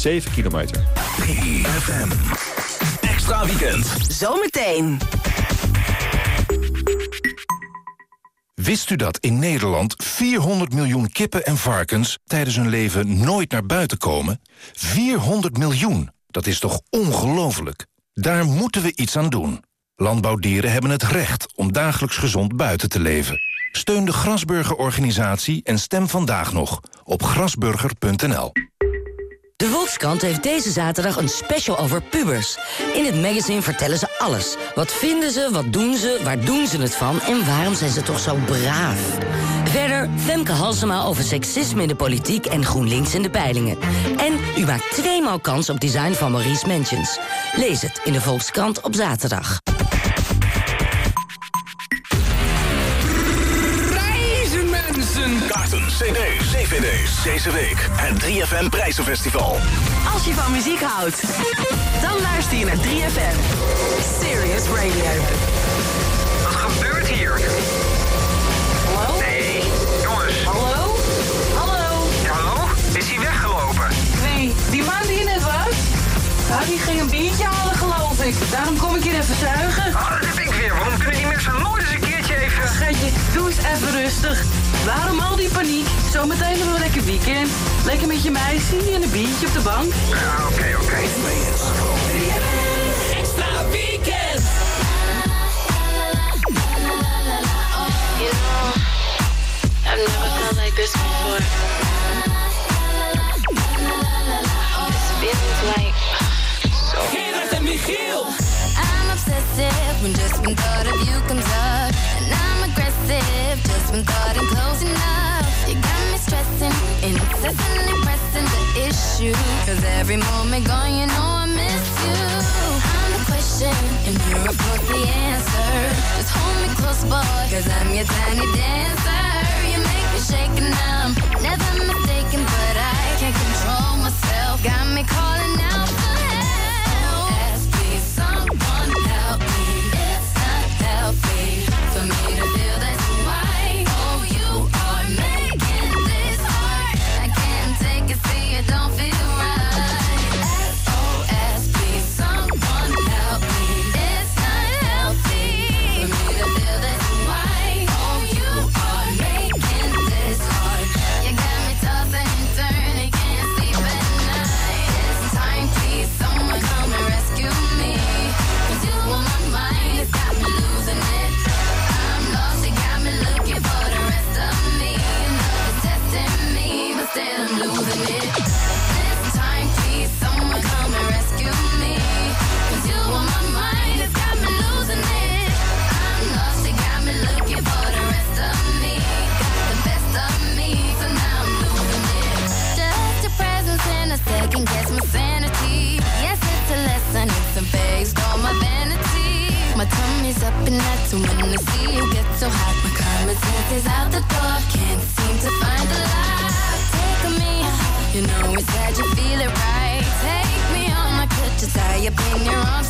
7 kilometer. 3FM. Extra weekend. Zometeen. Wist u dat in Nederland 400 miljoen kippen en varkens... tijdens hun leven nooit naar buiten komen? 400 miljoen, dat is toch ongelooflijk? Daar moeten we iets aan doen. Landbouwdieren hebben het recht om dagelijks gezond buiten te leven. Steun de Grasburger-organisatie en stem vandaag nog op grasburger.nl. De Volkskrant heeft deze zaterdag een special over pubers. In het magazine vertellen ze alles. Wat vinden ze, wat doen ze, waar doen ze het van... en waarom zijn ze toch zo braaf? Verder Femke Halsema over seksisme in de politiek... en GroenLinks in de peilingen. En u maakt tweemaal kans op design van Maurice Mentions. Lees het in de Volkskrant op zaterdag. Dvd's. Deze week het 3FM Prijzenfestival. Als je van muziek houdt, dan luister je naar 3FM. Serious Radio. Wat gebeurt hier? Hallo? Nee, jongens. Hallo? Hallo? Hallo? Is hij weggelopen? Nee, die man die je net was? Nou, die ging een biertje halen, geloof ik. Daarom kom ik hier even zuigen. Oh, dat heb ik weer. Waarom kunnen die mensen nooit eens een even... Schatje, doe eens even rustig. Waarom al die paniek? Zometeen nog een lekker weekend. Lekker met je meisje en een biertje op de bank. Ja, oké, oké. Extra weekend! You know, I've never felt like this before. This feeling's like so. I'm obsessive when just one thought of you comes up. And just when thought I'm close enough. You got me stressing, incessantly pressing the issue. Cause every moment gone, you know I miss you. I'm the question, and you're of course the answer. Just hold me close, boy, cause I'm your tiny dancer. You make me shake and I'm never mistaken, but I can't control myself. Got me calling up and that's when I see you get so hot. My common sense is out the door, can't seem to find the light. Take me, you know we said you feel it right. Take me on my crutches, tie up your arms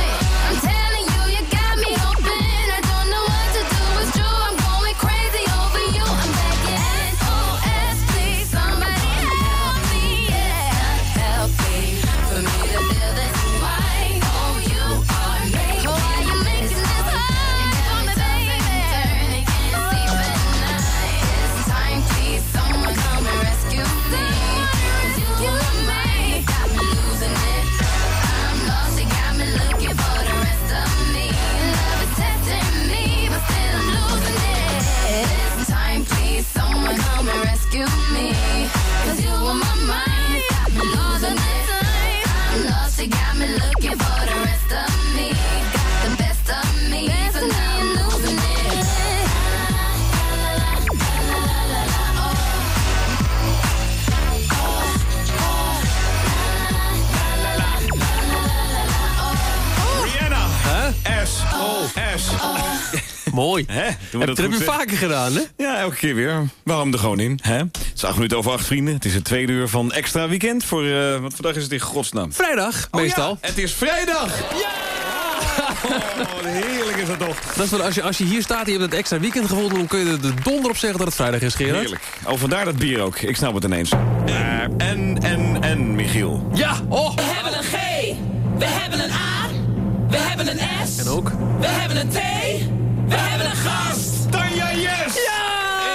Mooi. Hè? Doen we Heb, dat dat heb je vaker gedaan, hè? Ja, elke keer weer. Waarom er gewoon in? Hè? Het is acht minuten over acht, vrienden. Het is het tweede uur van extra weekend. Voor, eh, wat vandaag is het in godsnaam? Vrijdag, Oh meestal. ja, het is vrijdag! Ja! Oh, heerlijk is dat toch? Dat is wat, als, je, als je hier staat en je hebt het extra weekend gevonden... dan kun je er de donder op zeggen dat het vrijdag is, Gerard. Heerlijk. Oh, vandaar dat bier ook. Ik snap het ineens. Eh, en, en, en, Michiel. Ja, oh! We hebben een G. We hebben een A. We hebben een S. En ook? We hebben een T. We hebben een gast. Tanja Yes! Ja!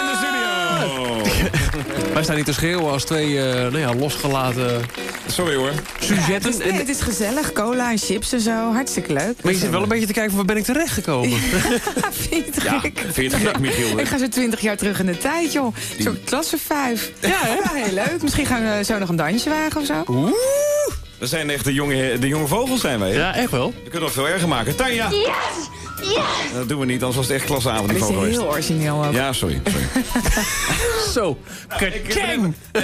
In de studio! Wij staan niet te schreeuwen als twee eh, nou ja, losgelaten Sorry hoor. sujetten. Het is, nee, het is gezellig. Cola en chips en zo. Hartstikke leuk. Maar je zit wel een beetje te kijken van waar ben ik terechtgekomen. Vind je het Ja, gek? vind je het gek, Michiel? Ik ga zo twintig jaar terug in de tijd, joh. Zo'n klasse vijf. Ja, hè? heel leuk. Misschien gaan we zo nog een dansje wagen of zo. Oeh! We zijn echt de jonge, de jonge vogels, zijn wij. hè? Ja, echt wel. We kunnen nog veel erger maken. Tanja! Yes! Yes! Dat doen we niet, anders was het echt Dat is klasseavondniveau geweest. heel origineel ook. Ja, sorry. sorry. Zo. Kachang! Eh,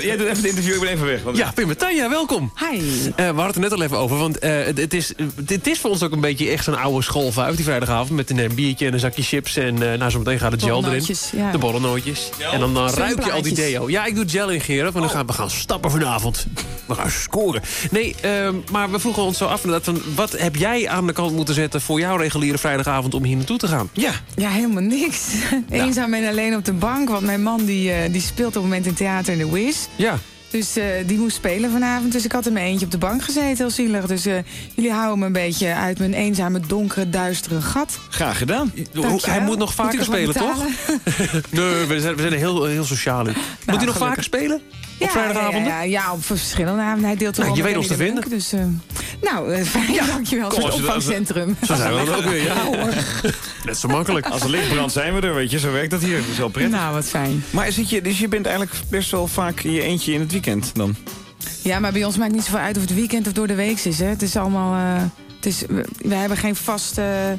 Jij doet even het interview, ik ben even weg. want- Ja, Pim en Tanja, welkom. Hi. Eh, we hadden het er net al even over, want eh, het, het is, het is voor ons ook een beetje echt zo'n oude schoolvuif die vrijdagavond met een eh, biertje en een zakje chips en eh nou zo meteen gaat het gel erin. Borrelnootjes, ja. De borrelnootjes. En dan, dan ruik je al die deo. Ja, ik doe gel in Gerard, want dan gaan we gaan stappen vanavond. We gaan scoren. Nee, ehm, maar we vroegen ons zo af inderdaad van wat heb jij aan de kant moeten zetten voor jouw reguliere vrijdagavond om hier naartoe te gaan? Ja, Ja, helemaal niks. Eenzaam en alleen op de bank. Want mijn man die, eh, die speelt op het moment in theater in de Wiz. Ja. Dus eh, die moest spelen vanavond. Dus ik had in mijn eentje op de bank gezeten, heel zielig. Dus eh, jullie houden me een beetje uit mijn eenzame, donkere, duistere gat. graag gedaan. Dankjewel. Hij moet nog vaker spelen, toch? Nee, we zijn, we zijn heel, heel sociaal nu. moet hij nog gelukkig. vaker spelen? Ja, op vrijdagavonden? Ja, ja, ja, op verschillende avonden. Hij deelt er Nou, je wel weet ons te Munk, Dus, eh, nou, eh, fijn, dankjewel. je dat- opvangcentrum. Zo zijn we ook weer, ja. Net zo makkelijk. Als er licht brandt zijn we er, weet je. Zo werkt dat hier. Dat is wel prettig. Nou, wat fijn. Maar zit je, dus je bent eigenlijk best wel vaak in je eentje in het weekend dan? Ja, maar bij ons maakt niet zoveel uit of het weekend of door de week is. Hè. Het is allemaal... eh, het is, we, we hebben geen vaste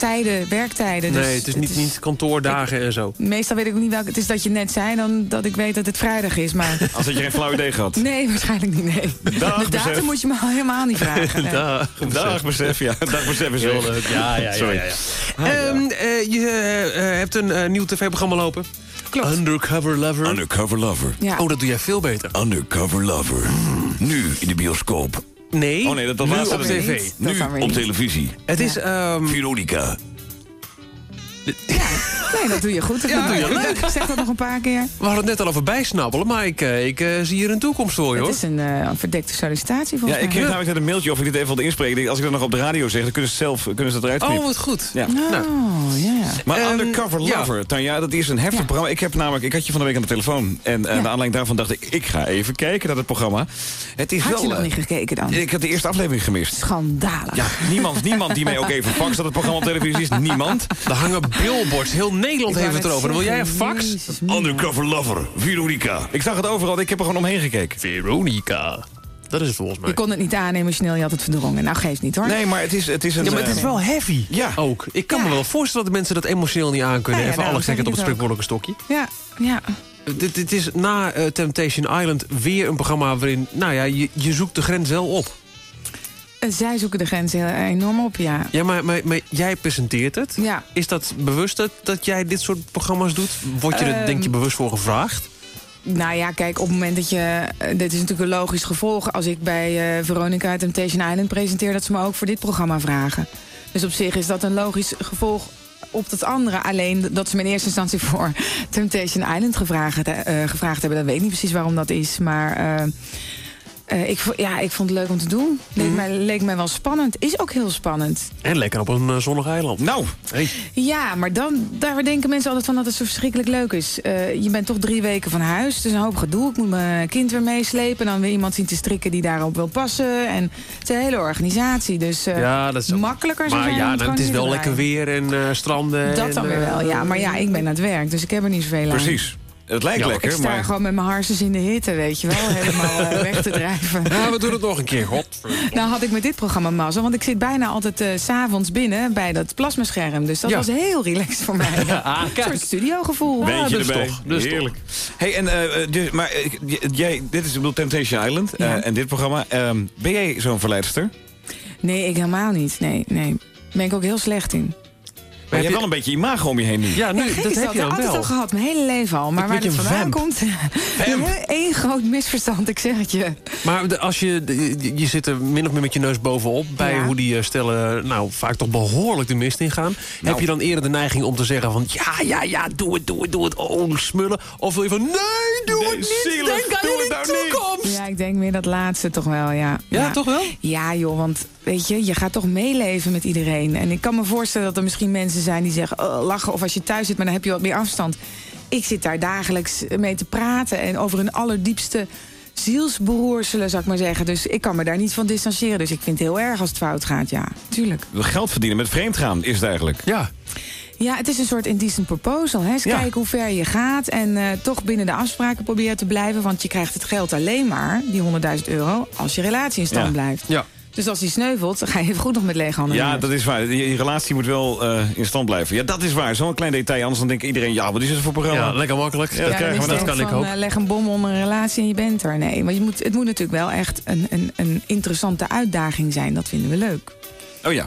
tijden, werktijden. Dus Nee, het is niet, niet kantoordagen en zo. Meestal weet ik ook niet welke... Het is dat je net zei, dan dat ik weet dat het vrijdag is. Maar Als had je geen flauw idee gehad. nee, waarschijnlijk niet, nee. Dag, de besef. datum moet je me al helemaal niet vragen. nee. Dag. Dag besef, ja. Dag besef is weg. leuk. Ja, ja, ja. Sorry. ja, ja. Ehm, eh, je eh, hebt een eh, nieuw tv-programma lopen. Klopt. Undercover Lover. Undercover Lover. Ja. Oh, dat doe jij veel beter. Undercover Lover. Nu in de bioscoop. Nee, Oh nee, dat- dat nu laatste op tv. niet. Weer niet. televisie. Het is... ehm, Veronica. Nee, dat doe je goed. Dat Ja, doe je ja, leuk. Zeg dat nog een paar keer. we hadden het net al over bijsnabbelen, maar ik, eh, ik eh, zie hier een toekomst voor je, Het hoor. is een eh, een verdekte sollicitatie Ja, volgens ik mij. kreeg namelijk net een mailtje of ik dit even wilde inspreken. Ik Als ik dat nog op de radio zeg, dan kunnen ze, zelf, kunnen ze dat eruit Oh, knippen. wat goed. Ja. Nou, Oh, ja. Maar Ehm, Undercover ja. Lover, Tanja, dat is een heftig Ja. programma. Ik heb namelijk, ik had je van de week aan de telefoon. En eh, Ja. de aanleiding daarvan dacht ik, ik ga even kijken naar het programma. Het is Had wel... je nog niet gekeken dan? ik had de eerste aflevering gemist. Schandalig. Ja, niemand, niemand die mij ook even fax dat het programma op televisie is. Niemand. er hangen billboards. Heel Nederland Ik heeft het erover. Dan wil jij een fax? Undercover Lover, Veronica. Ik zag het overal, ik heb er gewoon omheen gekeken. Veronica. Dat is het volgens mij. Je kon het niet aan emotioneel, je had het verdrongen. Nou, geeft niet hoor. Nee, maar het is, het is een... Ja, maar het is eh, wel heavy. Ja. Ook. Ik kan Ja. me wel voorstellen dat mensen dat emotioneel niet aan kunnen. Ja, ja, Even daarom alles op het spreekwoordelijke stokje. Ja, ja. Dit, dit is na eh, Temptation Island weer een programma waarin... Nou ja, je, je zoekt de grens wel op. Eh, Zij zoeken de grens heel enorm op, ja. Ja, maar, maar, maar jij presenteert het. Ja. Is dat bewust dat, dat jij dit soort programma's doet? Word je er Ehm, denk je bewust voor gevraagd? Nou ja, kijk, op het moment dat je... eh, dit is natuurlijk een logisch gevolg. Als ik bij eh, Veronica Temptation Island presenteer... dat ze me ook voor dit programma vragen. Dus op zich is dat een logisch gevolg op dat andere. Alleen dat ze me in eerste instantie voor Temptation Island gevraagd, eh, gevraagd hebben... dat weet ik niet precies waarom dat is, maar... eh, eh, ik, ja, ik vond het leuk om te doen. Leek, Mhm. mij, leek mij wel spannend. Is ook heel spannend. En lekker op een eh, zonnig eiland. Nou, Hey. Ja, maar dan, daar denken mensen altijd van dat het zo verschrikkelijk leuk is. Eh, je bent toch drie weken van huis, het is een hoop gedoe. Ik moet mijn kind weer meeslepen en dan weer iemand zien te strikken die daarop wil passen. En het is een hele organisatie, dus eh, Ja, dat is ook- makkelijker zou Maar zijn ja, om het het is wel lekker weer en stranden. Dat en, dan weer wel, ja. Maar ja, ik ben aan het werk, dus ik heb er niet zoveel aan. precies. Het lijkt Ja, Ik lekker, sta maar... gewoon met mijn harses in de hitte, weet je wel. Helemaal eh, weg te drijven. Ja, we doen het nog een keer. God. Nou had ik met dit programma mazzel, want ik zit bijna altijd eh, s s'avonds binnen bij dat plasmascherm. Dus dat Ja. was heel relaxed voor mij. Ah, Een soort studiogevoel. Beentje dus erbij. toch, dus Heerlijk. Hey, en, eh, dus, maar jij, dit is bedoel, Temptation Island eh, Ja. en dit programma. ehm, ben jij zo'n verleidster? Nee, ik helemaal niet. Nee, nee. ben ik ook heel slecht in. Maar je hebt wel een beetje imago om je heen nu. Ja, nu, dat heb je dan altijd wel. al gehad, mijn hele leven al. Maar Ik waar het je, vandaan vamp. komt... Eén groot misverstand, ik zeg het je. Maar de- als je, je, je zit er min of meer met je neus bovenop... bij Ja. hoe die eh, stellen nou, vaak toch behoorlijk de mist ingaan. Nou. Heb je dan eerder de neiging om te zeggen van... ja, ja, ja, doe het, doe het, doe het, oh, smullen. Of wil je van, nee, doe het niet, zielig, denk aan doe het nou niet. toekomst. Ja, ik denk meer dat laatste toch wel, ja. Ja, toch wel? Ja, joh, want weet je, je gaat toch meeleven met iedereen. En ik kan me voorstellen dat er misschien mensen zijn die zeggen... Oh, lachen, of als je thuis zit, maar dan heb je wat meer afstand. Ik zit daar dagelijks mee te praten en over hun allerdiepste zielsberoerselen, zou ik maar zeggen. Dus ik kan me daar niet van distancieren. Dus ik vind het heel erg als het fout gaat, ja, tuurlijk. Geld verdienen met vreemdgaan is het eigenlijk. Ja. Ja, het is een soort indecent proposal. Hè? Eens Ja. kijken hoe ver je gaat en eh, toch binnen de afspraken proberen te blijven. Want je krijgt het geld alleen maar, die 100.000 euro, als je relatie in stand Ja. blijft. Ja. Dus als die sneuvelt, dan ga je even goed nog met lege handen. Ja, dat is waar. Je, je relatie moet wel eh, in stand blijven. Ja, dat is waar. Zo'n klein detail. Anders dan denkt iedereen, ja, wat is het voor programma? ja, lekker makkelijk. Ja, dat Ja, krijgen we dat kan ik ook. eh, leg een bom onder een relatie en je bent er. Nee, maar je moet, het moet natuurlijk wel echt een, een, een interessante uitdaging zijn. Dat vinden we leuk. Oh ja.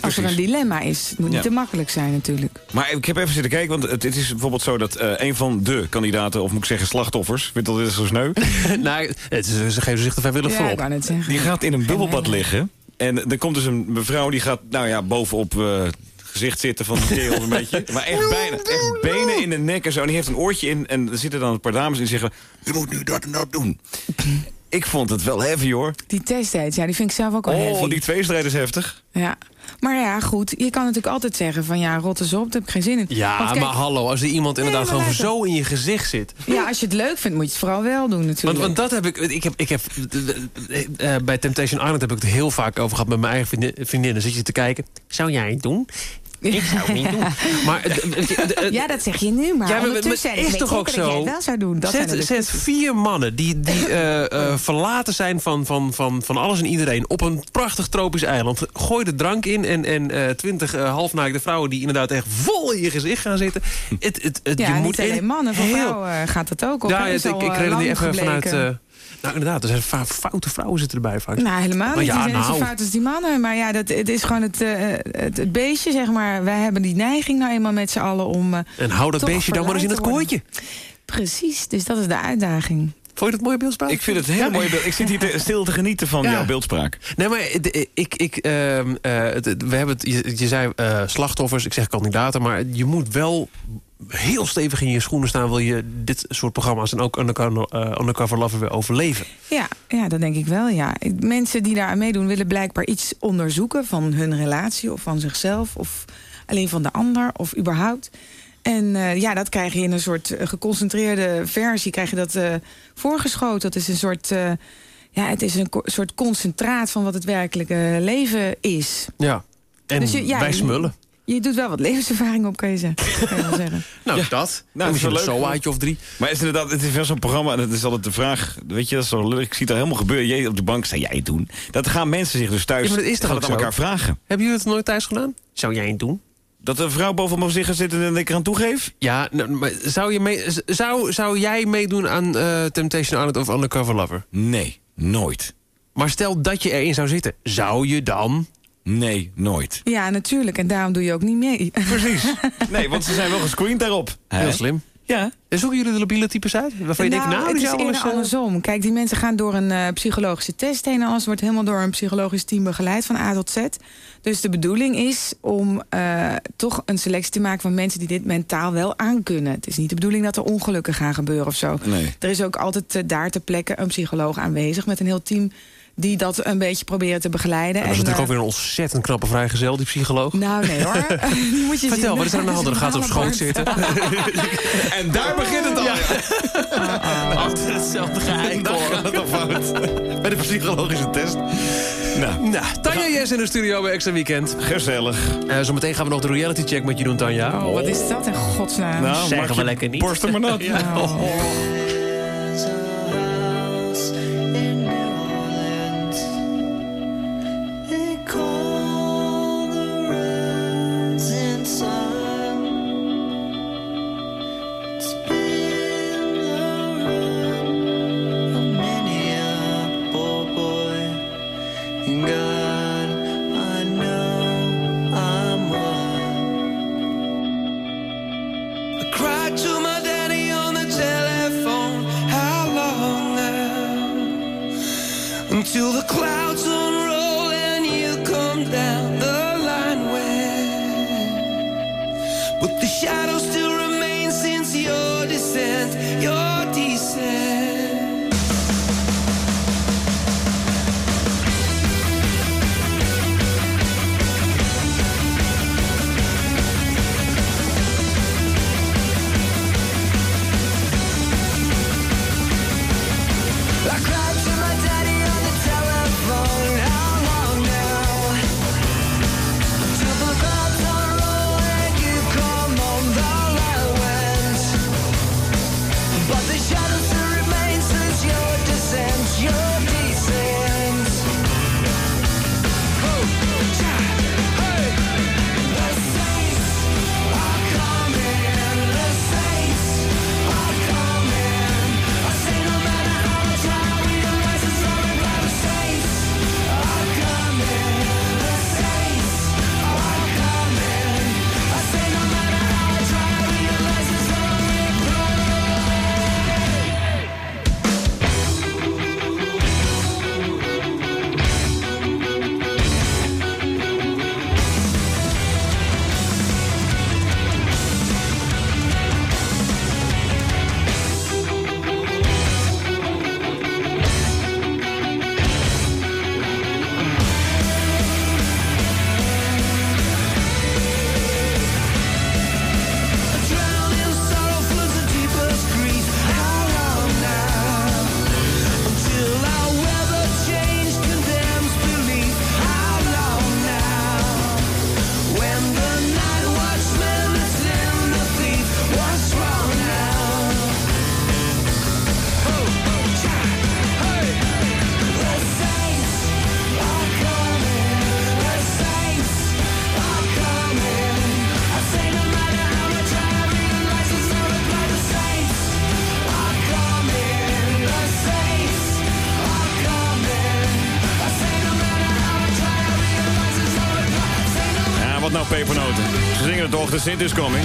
Als er een dilemma is. Het moet Ja. niet te makkelijk zijn natuurlijk. Maar ik heb even zitten kijken, want het, het is bijvoorbeeld zo dat eh, een van de kandidaten, of moet ik zeggen slachtoffers, weet dat dit is zo sneu, nou, het ze geven zich er vrijwillig Ja, voor op. die gaat in een bubbelbad hele. liggen. En er komt dus een mevrouw die gaat, nou ja, bovenop eh, het gezicht zitten van de kerel een beetje. Maar echt bijna, echt benen in de nek en zo. En die heeft een oortje in en er zitten dan een paar dames in die zeggen, je moet nu dat en dat doen. Ik vond het wel heavy hoor. Die testdates, ja, die vind ik zelf ook wel Oh, heavy. die tweestrijd is heftig. Ja. Maar ja, goed, je kan natuurlijk altijd zeggen van ja, rot eens op, daar heb ik geen zin in. Ja, kijk, maar hallo, als er iemand inderdaad gewoon zo in je gezicht zit. Ja, als je het leuk vindt, moet je het vooral wel doen natuurlijk. Want, want dat heb ik, ik heb, ik heb eh, eh, bij Temptation Island heb ik het heel vaak over gehad met mijn eigen vriendin- vriendinnen. Zit je te kijken, zou jij het doen? Ik zou het niet doen. Maar ja, dat zeg je nu, maar Ja, maar- maar ondertussen het ik is toch ook dat jij zo? het wel zou doen. Dat zijn Zet, de zet vier mannen die, die eh, eh, verlaten zijn van, van, van, van alles en iedereen... op een prachtig tropisch eiland. Gooi de drank in en, en eh, twintig halfnaakte vrouwen... die inderdaad echt vol in je gezicht gaan zitten. Het, het, het, Ja, je niet moet alleen in- mannen, voor vrouwen gaat dat ook op. Ja, het- ik, ik redeneer even vanuit... gebleken. eh, nou, inderdaad, er zijn foute vrouwen zitten erbij vaak. Nou, helemaal Maar niet. ja, die zijn nou. zo fout als die mannen. Maar ja, dat, het is gewoon het, eh, het, het beestje, zeg maar. Wij hebben die neiging nou eenmaal met z'n allen om... eh, En hou dat beestje dan maar eens in het kooitje. Precies, dus dat is de uitdaging. Vond je dat mooie beeldspraak? Ik vind het een hele Ja. mooie beeld. Ik zit hier te- stil te genieten van Ja. jouw beeldspraak. Nee, maar het- ik, ik, ehm, eh, het- het- we hebben het, je, je zei eh, slachtoffers, ik zeg kandidaten... maar je moet wel heel stevig in je schoenen staan... wil je dit soort programma's en ook Undercover, eh, undercover Lover weer overleven. Ja, ja, dat denk ik wel, ja. Mensen die daar aan meedoen willen blijkbaar iets onderzoeken... van hun relatie of van zichzelf of alleen van de ander of überhaupt. En eh, ja, dat krijg je in een soort eh, geconcentreerde versie... krijg je dat eh, voorgeschoten. Dat is een soort... ja, het is een soort concentraat van wat het werkelijke leven is. Ja. En Dus je- ja, wij smullen. Je doet wel wat levenservaring op, kan je zeggen. Kan je wel zeggen. Nou, Ja. dat. Nou, dat is misschien een of drie. Maar is inderdaad, het is wel zo'n programma en het is altijd de vraag... Weet je, dat is zo leuk. Ik zie het al helemaal gebeuren. Jij op de bank, zou jij het doen? Dat gaan mensen zich dus thuis Ja, maar dat is toch gaan ook het aan elkaar vragen. Hebben jullie het nooit thuis gedaan? Zou jij het doen? Dat een vrouw boven mijn zich gaat zitten en ik er aan toegeef? Ja, nou, maar zou, je mee, zou, zou jij meedoen aan eh, Temptation Island of Undercover Lover? Nee, nooit. Maar stel dat je erin zou zitten, zou je dan... Nee, nooit. Ja, natuurlijk. En daarom doe je ook niet mee. Precies. Nee, want ze zijn wel gescreend daarop. Heel slim. Ja. En zoeken jullie de labiele types uit? Waarvan je denkt, nou, het die is eerder eens... eh, andersom. Kijk, die mensen gaan door een eh, psychologische test heen. en Alles wordt helemaal door een psychologisch team begeleid van A tot Z. Dus de bedoeling is om eh, toch een selectie te maken van mensen die dit mentaal wel aankunnen. Het is niet de bedoeling dat er ongelukken gaan gebeuren of zo. Nee. Er is ook altijd daar ter plekke een psycholoog aanwezig met een heel team die dat een beetje proberen te begeleiden. dat is En, natuurlijk eh, ook weer een ontzettend knappe vrijgezel, die psycholoog. Nou, nee hoor. Die moet je Vertel, zien. wat is er aan de hand? Dan gaat op schoot zitten. En daar begint het al. Ja. Altijd hetzelfde geheim. Daar gaat het al fout. Bij de psychologische test. Nou, Nou, Tanja Jess in de studio bij Extra Weekend. gezellig. Eh zometeen gaan we nog de reality check met je doen, Tanja. Oh, wat is dat in godsnaam? Nou, we je lekker niet. Borst er maar nat. God, I the clouds De Sint is coming.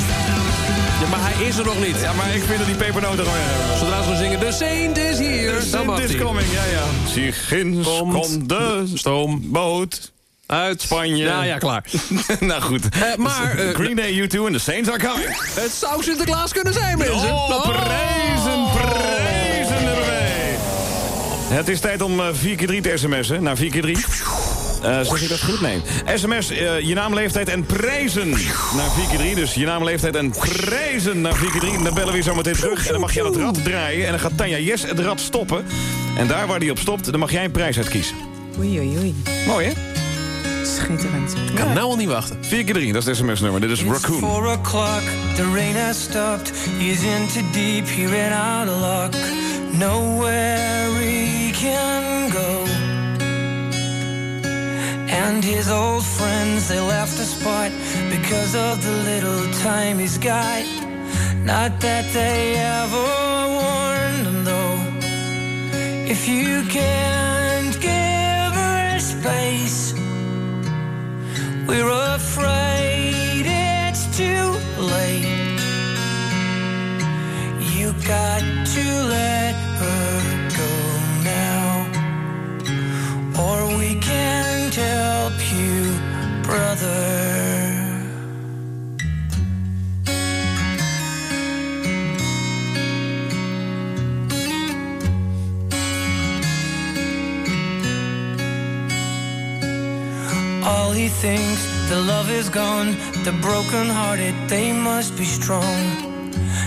Ja, maar hij is er nog niet. Ja, maar ik vind dat die pepernoten gewoon... erg. Zodra ze zingen, de Saint is hier. De Sint is coming, ja, ja. Zie ginds Komt. komt de Stoom. boot Uit Spanje. Ja, ja, klaar. nou goed. Eh, maar, eh, Green Day, U2 en de Saints are coming. Het zou Sinterklaas kunnen zijn, mensen. Oh, prijzen, prijzen hebben wij. Het is tijd om eh, 4 keer 3 te sms'en. Naar 4 keer 3. Eh zeg ik dat goed? Nee. SMS, eh, je naam, leeftijd en prijzen naar 4 keer 3. Dus je naam, leeftijd en prijzen naar 4 keer 3. Dan bellen we je zo meteen terug. En dan mag je aan het rad draaien. En dan gaat Tanja Yes het rad stoppen. En daar waar die op stopt, dan mag jij een prijs uitkiezen. Oei, oei, oei. Mooi, hè? Schitterend. Ik kan nou al niet wachten. 4 keer 3, dat is het sms-nummer. Dit is Raccoon. Four o'clock, the rain has stopped. He's in too deep, he ran out of luck. Nowhere he can go. And his old friends, they left the spot because of the little time he's got. Not that they ever warned him though. If you can't give her space, we're afraid it's too late. You got to let thinks, the love is gone. The broken hearted, they must be strong.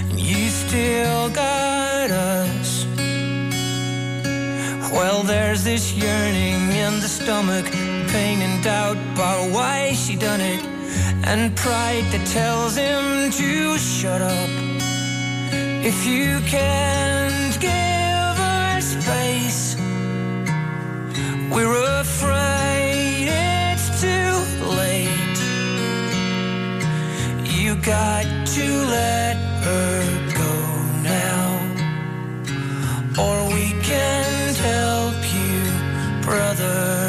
And you still got us. Well, there's this yearning in the stomach, pain and doubt about why she done it, and pride that tells him to shut up. If you can't give her space, we're afraid got to let her go now, or we can't help you, brother.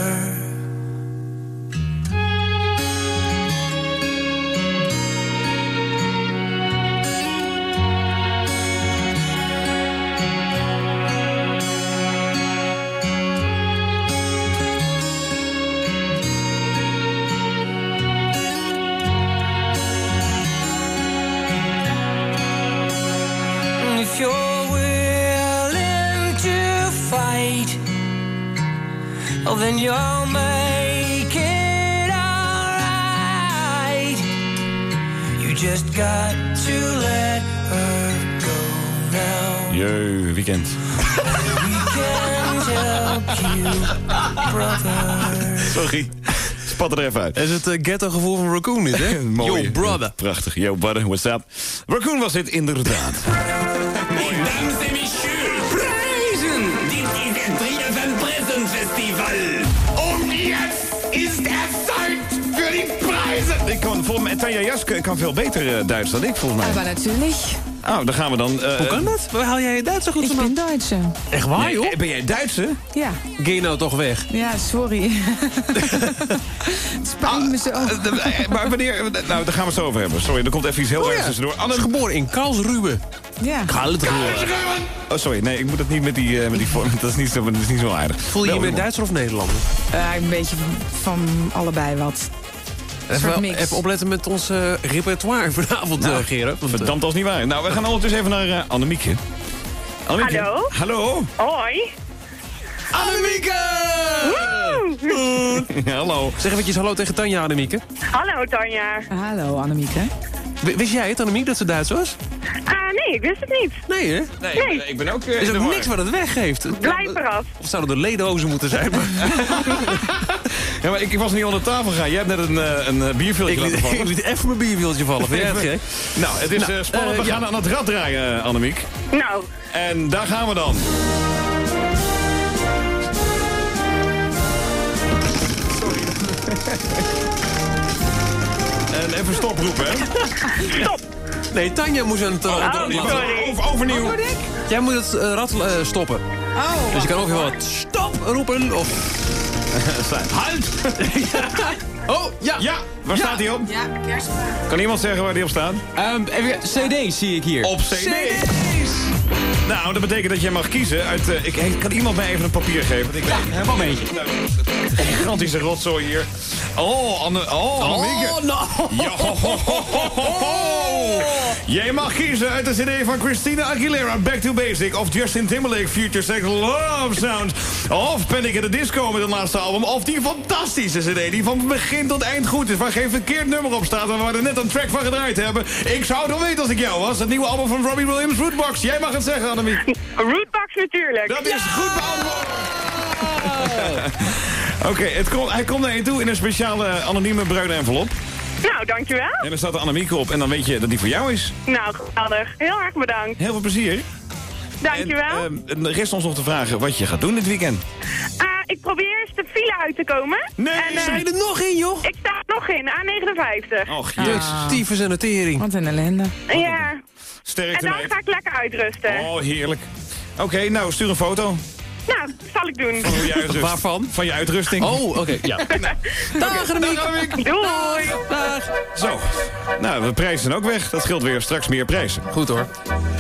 Then you'll make it alright. You just got to let her go now. Jeu, weekend. We can't help you, brother. Sorry. Spat er even uit. Dat is het eh, ghetto-gevoel van Raccoon dit, hè? Mooi. Yo, brother. Prachtig. Yo, brother, what's up? Raccoon was dit inderdaad. kan, volgens mij, Tanja kan veel beter eh, Duits dan ik, volgens mij. Aber natuurlijk. Oh, dan gaan we dan... eh, Hoe kan dat? Waar haal jij je Duits zo goed Ik vandaan? ben Duitse. Echt waar, nee, joh? eh, Ben jij Duitse? Ja. Ga je nou toch weg? Ja, sorry. het spijt me zo. Maar wanneer... Nou, daar gaan we het zo over hebben. Sorry, er komt even iets heel Oh ergs ja, tussendoor. is Anne... geboren in Karlsruhe. Ja. Karlsruhe. Oh, sorry. Nee, ik moet het niet met die, eh, met die vorm. Dat is niet zo, dat is niet zo aardig. Voel je je meer. Duitser of Nederlander? Eh, een beetje van, van allebei wat. Even, even opletten met ons eh, repertoire vanavond, Nou, eh, Gerard. Want, eh, Verdampt als niet waar. Nou, we gaan ondertussen even naar eh, Annemiekje. Annemiekje. Hallo. Hallo. Hoi. Annemieke! Hallo. Zeg eventjes hallo tegen Tanja, Annemieke. Hallo Tanja. Hallo Annemieke. W- Wist jij het, Annemiek, dat ze Duits was? Ah, nee, ik wist het niet. Nee, hè? Nee, Nee. Ik, ben, ik ben ook... eh, Er is ook war. niks wat het weggeeft. Blijf eraf. Of zouden er ledenhozen moeten zijn? Ja, maar ik was niet onder tafel gegaan. Jij hebt net een, eh, een eh, bierviltje ik, laten vallen. ik liet even mijn bierwieltje vallen. Vind jij het gek? Nou, het is Nou, eh, spannend. we ja. gaan aan het rad draaien, Annemiek. Nou, En daar gaan we dan. En even stoproepen, hè? stop. Nee, Tanja moest aan het, uh, Oh. Over, overnieuw. Jij moet het eh, rad eh, stoppen. Oh, Dus je kan ook heel wat stop roepen of... Halt! Oh, ja. Ja, waar staat hij op? Ja, kerstplaat. Kan iemand zeggen waar die op staat? Ehm, even, CD zie ik hier. Op CD. Nou, dat betekent dat jij mag kiezen uit... eh, ik, kan iemand mij even een papier geven? Want ik ja, meentje. Nou, een gigantische rotzooi hier. Oh, Anne, oh, Annemieke. Oh, no. Ja, ho, ho, ho. Jij mag kiezen uit de cd van Christina Aguilera, Back to Basic... of Justin Timberlake, Future Sex, Love Sound... of Panic at the Disco met het laatste album... of die fantastische cd die van begin tot eind goed is... waar geen verkeerd nummer op staat... en waar we er net een track van gedraaid hebben. Ik zou het wel weten als ik jou was. Het nieuwe album van Robbie Williams, Rootbox. Jij mag het zeggen, Annemiek. Rootbox natuurlijk. Dat is goed beantwoord. Oké, het komt- hij komt naar je toe in een speciale anonieme bruine envelop. Nou, dankjewel. En er staat de Annemieke op en dan weet je dat die voor jou is. Nou, geweldig. Heel erg bedankt. Heel veel plezier. Dankjewel. En, ehm, er rest ons nog te vragen wat je gaat doen dit weekend. Ah, ik probeer eens de file uit te komen. Nee, en, eh, sta je er nog in, joh? Ik sta er nog in, A59. Och, De tyfus en de tering. Wat een ellende. Ja. En Sterkte dan meid. ga ik lekker uitrusten. Oh, heerlijk. Oké, nou, stuur een foto. Nou, dat zal ik doen. Van hoe je uitrust. Waarvan? Van je uitrusting. Oh, oké, ja. Dag, Annemiek. Doei. Dag. Zo. Nou, de prijzen zijn ook weg. Dat scheelt weer straks meer prijzen. Goed hoor.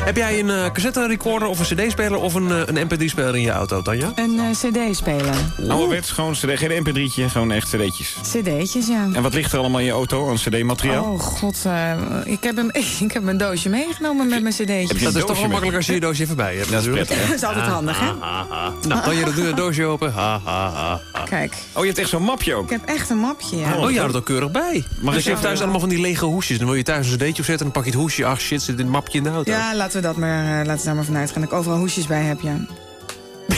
Heb jij een eh cassette recorder of een cd-speler of een, eh, een mp3-speler in je auto, Tanja? Een eh, cd-speler. Ouderwets, gewoon cd, geen mp3'tje, gewoon echt cd'tjes. Cd'tjes, ja. En wat ligt er allemaal in je auto aan cd-materiaal? Oh god, eh, ik, heb een, ik heb een doosje meegenomen met mijn cd'tjes. Heb je Dat is toch wel doosje makkelijk als je je doosje even bij hebt. Dat is natuurlijk. prettig, hè? Dat is altijd handig, hè? Ha, ha. Nou, dan je de doosje open. Ha, ha, ha, ha. Kijk, Oh, je hebt echt zo'n mapje ook. ik heb echt een mapje, ja. Oh, je houdt het ook keurig bij. Dus ik je hebt thuis allemaal van die lege hoesjes. Dan wil je thuis een cd'tje opzetten en dan pak je het hoesje. Ach shit, zit in het mapje in de auto. Ja, laten we, dat maar, eh, laten we daar maar vanuit gaan. Dat ik overal hoesjes bij heb, ja.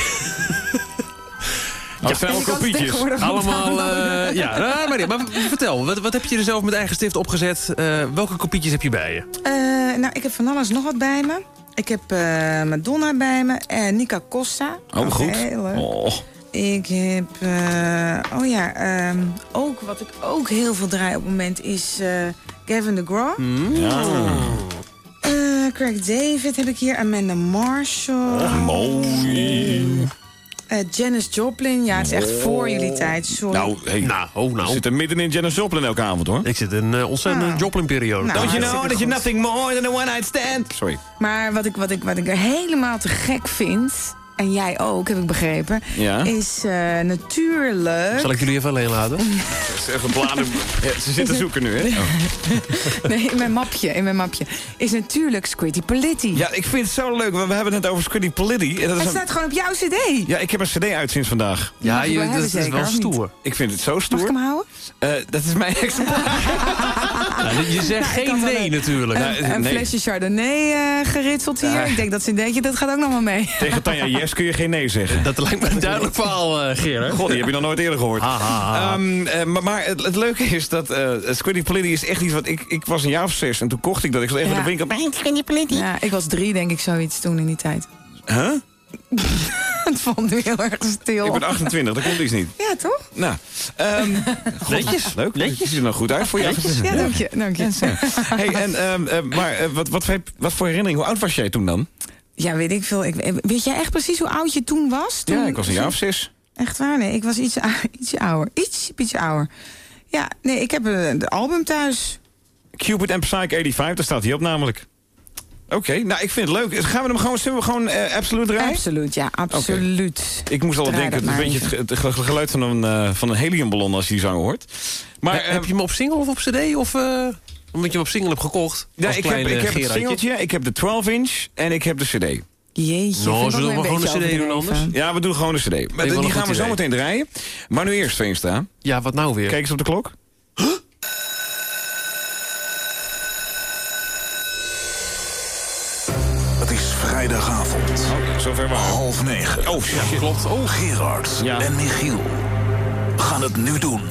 Ik kan kopietjes. Allemaal, eh, ja. Nou, maar, maar vertel, wat, wat heb je er zelf met eigen stift opgezet? Eh, welke kopietjes heb je bij je? Eh, nou, ik heb van alles nog wat bij me. Ik heb eh, Madonna bij me en Nika Costa. Oh, Ook goed. heel leuk. Oh. Ik heb, eh, oh ja, ehm, ook wat ik ook heel veel draai op het moment is eh, Gavin DeGraw. Ja. Eh, Craig David heb ik hier, Amanda Marshall. Oh, Mooi. Eh, Janis Joplin, ja, het is echt voor jullie tijd, sorry. Nou, hey, Nou, oh we nou. zitten midden in Janis Joplin elke avond, hoor. Ik zit in een ontzettende Nou. Joplin-periode. Nou, Don't you know that you're nothing more than a one-night stand? Sorry. Maar wat ik, wat, ik, wat ik er helemaal te gek vind, en jij ook, heb ik begrepen, Ja? is eh, natuurlijk... Zal ik jullie even alleen laten? Even. Ja, ze zitten zoeken nu, hè? Oh. Nee, in mijn mapje, in mijn mapje. Is natuurlijk Squiddy Politti. Ja, ik vind het zo leuk. want We hebben het net over Squiddy Politti. En dat is Hij een- staat gewoon op jouw cd. Ja, ik heb een cd uit sinds vandaag. Ja, je, dat, is zeker, wel stoer. Ik vind het zo Mag ik stoer. hem houden? Eh, dat is mijn exemplaar. Nou, je zegt Nou, geen nee een- natuurlijk. Nou, Een nee. flesje Chardonnay eh, geritseld hier. Ja. Ik denk dat cd'tje, dat gaat ook nog wel mee. Tegen Tanja Kun je geen nee zeggen. Dat lijkt me een duidelijk verhaal, eh Gerard. God, die heb je nog nooit eerder gehoord. Ha, ha, ha. Ehm, eh, maar maar het, het leuke is dat eh Squiddy Politti is echt iets wat... Ik, ik was een jaar of zes en toen kocht ik dat. Ik zat even Ja. in de winkel. "Bang, Squiddy Politti. Ja, ik was drie, denk ik, zoiets toen in die tijd. Huh? Het vond nu heel erg stil. Ik ben 28, dat komt iets niet. Ja, toch? Nou, ehm, God, Netjes. Leuk, Netjes. Je ziet er nog goed uit voor je. Ja, dank je. Dank je. Hey, en, ehm, eh, maar wat, wat voor herinnering, hoe oud was jij toen dan? Ja, weet ik veel. Ik, weet jij echt precies hoe oud je toen was? Toen, Ja, ik was een jaar of zes. Echt waar? Nee, ik was iets, ietsje ouder. Iets, ietsje ouder. Ja, nee, ik heb een de album thuis. Cupid and Psych 85, daar staat hij op namelijk. Oké, nou ik vind het leuk. Gaan we hem gewoon, zullen we gewoon eh absoluut draaien? Absoluut, ja, absoluut. Ik moest al Draai denken, het is een beetje het, het geluid van een, eh, van een heliumballon als je die zang hoort. Maar Maar, heb je hem op single of op cd? Of eh, omdat je hem op single hebt gekocht? ja, ik heb, ik heb het singeltje, ik heb de 12 inch en ik heb de cd. Jeetje, Nou, zullen we een gewoon een CD doen anders? Ja, we doen gewoon de cd. Maar die een gaan we zo meteen draaien. Maar nu eerst, Veenstra. Ja, wat nou weer? Kijk eens op de klok. Het is vrijdagavond. Oké, zover waar. Half negen. Oh, shit. Klopt. Oh, Gerard Ja. en Michiel gaan het nu doen.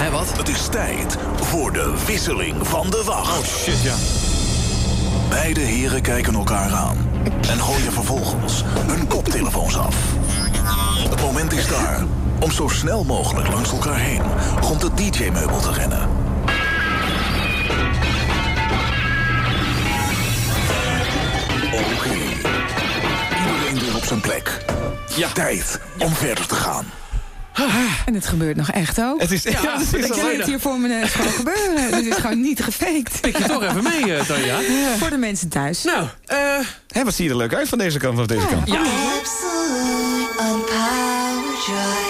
Hé, wat? Het is tijd voor de wisseling van de wacht. Oh, shit, ja. Beide heren kijken elkaar aan en gooien vervolgens hun koptelefoons af. Het moment is daar om zo snel mogelijk langs elkaar heen rond het DJ-meubel te rennen. Oké. Iedereen weer op zijn plek. Ja. Tijd om verder te gaan. En het gebeurt nog echt ook. Het is- ja, het is ik zie het hier voor mijn neus gewoon gebeuren. Dit is gewoon niet gefaked. Pik je toch even mee, eh, Tanja. Voor de mensen thuis. Nou, eh... Wat zie je er leuk uit van deze kant of deze kant? Absolute on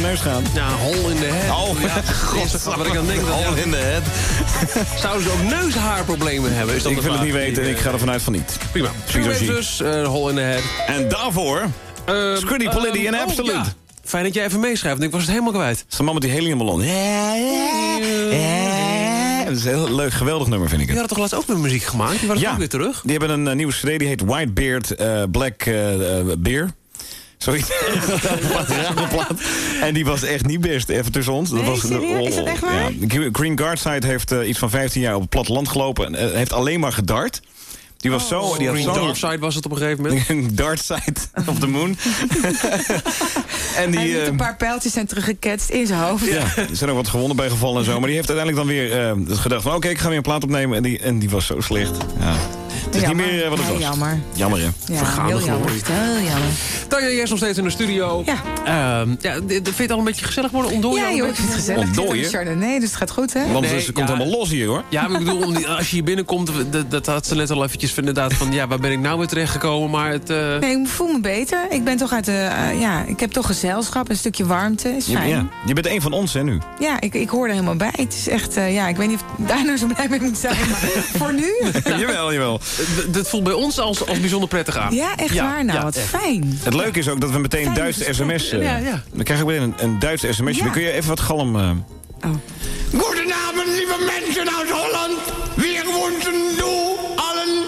Neus gaan? Ja, een hol in de head. Oh, ja, god, wat ik aan denk. dat- Hol in de head. Zouden ze ook neushaarproblemen hebben? Is dat Ik de wil het niet weten en die, ik ga er vanuit van niet. Prima. G. dus, eh, hol in de head. En daarvoor... Ehm, Scuddy ehm, Polity en oh, Absolute. ja. Fijn dat jij even meeschrijft, want ik was het helemaal kwijt. Het is een man met die heliumballon. Ja, ja, ja. Dat is een heel leuk, geweldig nummer, vind ik Die het. hadden toch laatst ook weer muziek gemaakt? Die waren Ja. ook weer terug. Die hebben een eh, nieuwe cd, die heet Whitebeard eh Black eh, eh, Beer. Sorry. plaat. En die was echt niet best, even tussen ons. Nee, was, serieus? Is dat echt waar? Ja. Green Guardside heeft eh, iets van 15 jaar op het platteland gelopen. En eh, heeft alleen maar gedart. Die was zo... Die had Green zo Dark Side was het op een gegeven moment. Een dark side of the moon. en Hij die, heeft eh, een paar pijltjes zijn teruggeketst in zijn hoofd. ja, er zijn ook wat gewonnen bij gevallen en zo. Maar die heeft uiteindelijk dan weer eh, gedacht van... oké, ik ga weer een plaat opnemen. En die, en die was zo slecht. Ja. Het is Jammer. niet meer eh, wat het Ja, was. jammer. Jammer, hè? Ja, Vergaande heel jammer. Heel jammer. Tanja, jij is nog steeds in de studio. Ja. Ehm, ja, vind je het al een beetje gezellig worden? Ontdooien Ja, al een joh, ik beetje? vind het gezellig. Ontdooien? Chardonnay, dus het gaat goed, hè? Want Nee, ze komt ja. helemaal los hier, hoor. Ja, maar ik bedoel, om die- als je hier binnenkomt... Dat, dat had ze net al eventjes van inderdaad van... Ja, waar ben ik nou weer terechtgekomen? Maar het... eh, Nee, ik voel me beter. Ik ben toch uit de... eh, ja, ik heb toch gezelschap, een stukje warmte. Is Je, fijn. ja, Ja, je bent een van ons, hè, nu? ik, ik hoor er helemaal bij. Het is echt... eh, ja, ik weet niet of ik daar nou zo blij mee moet zijn. Maar voor nu... jawel, jawel. Dat voelt bij ons als, als bijzonder prettig aan. Ja, echt waar. Nou, ja, wat echt. fijn. Het leuke is ook dat we meteen Fijn Duits sms... eh, Ja, ja. Dan krijg ik meteen een, een Duits sms'je. Ja. Dan kun je even wat galm... eh, Goedenavond, lieve mensen uit Holland. Wir wünschen du allen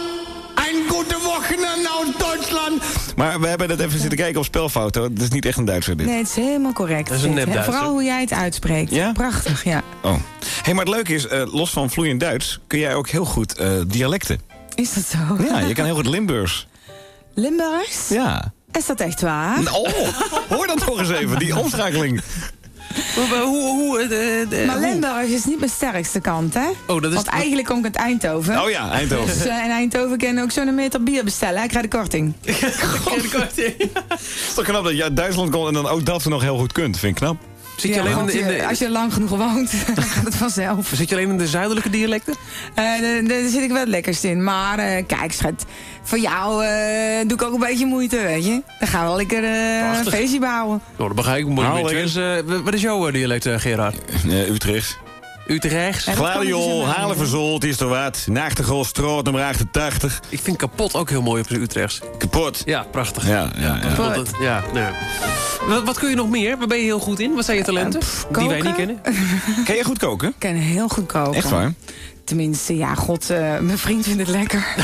een goede woche uit Duitsland. Maar we hebben net even zitten kijken op spelfoto. Het is niet echt een Duitser, dit. Nee, het is helemaal correct. Dat is een nep-Duitser. Vooral hoe jij het uitspreekt. Ja? Prachtig, ja. Oh. hey, maar het leuke is, eh, los van vloeiend Duits... kun jij ook heel goed eh, dialecten. Is dat zo? Ja, je kan heel goed Limburgs. Limburgs? Ja. Is dat echt waar? Oh, hoor dat nog eens even, die omschakeling. Hoe, hoe, hoe, eh, eh, Maar Limburg is niet mijn sterkste kant, hè? Oh, dat is... Want eigenlijk kom ik uit Eindhoven. Oh ja, Eindhoven. Dus eh, in Eindhoven kan je ook zo'n meter bier bestellen. hè? Ik krijg de korting. Het is toch knap dat je uit Duitsland komt en dan ook dat nog heel goed kunt. Vind ik knap. Zit je Ja, alleen in want de, in je- de- als je lang genoeg woont, dan gaat het vanzelf. zit je alleen in de zuidelijke dialecten? Eh, daar- zit ik wel het lekkerst in. Maar eh, kijk, schat, voor jou eh, doe ik ook een beetje moeite, weet je. Dan gaan we wel lekker eh, een feestje bouwen. Nou, dat begrijp ik. Mooi Nou, eh, wat is jouw dialect, Gerard? Uh, Utrecht. Utrechts? Gladiol, helemaal niet, Halenverzol, het is toch wat. Nachtegol, Stroot, nummer 88. Ik vind kapot ook heel mooi op zijn Utrechts. Kapot. Ja, prachtig. Ja, ja, ja. Kapot, ja, nee. Wat, wat kun je nog meer? Waar ben je heel goed in? Wat zijn je talenten? die wij niet kennen? Kan je goed koken? Ik kan heel goed koken. Echt waar? Tenminste, ja, god, eh, mijn vriend vindt het lekker.